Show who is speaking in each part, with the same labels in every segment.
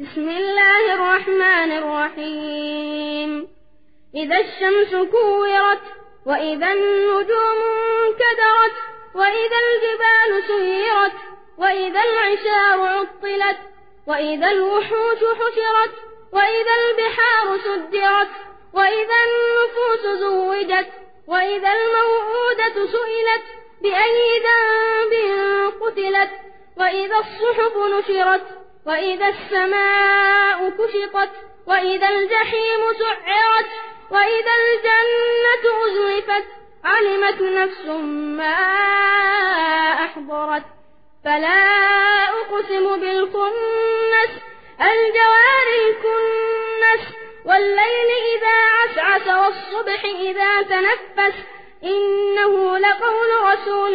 Speaker 1: بسم الله الرحمن الرحيم. إذا الشمس كورت وإذا النجوم انكدرت وإذا الجبال سيرت وإذا العشار عطلت وإذا الوحوش حشرت وإذا البحار سدرت وإذا النفوس زوجت وإذا الموءودة سئلت بأي ذنب قتلت وإذا الصحف نشرت وإذا السماء كشطت وإذا الجحيم سعرت وإذا الجنة أزلفت علمت نفس ما أحضرت. فلا أقسم بالخنس الجوار الكنس والليل إذا عسعس والصبح إذا تنفس. إنه لقول رسول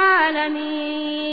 Speaker 1: العالمين.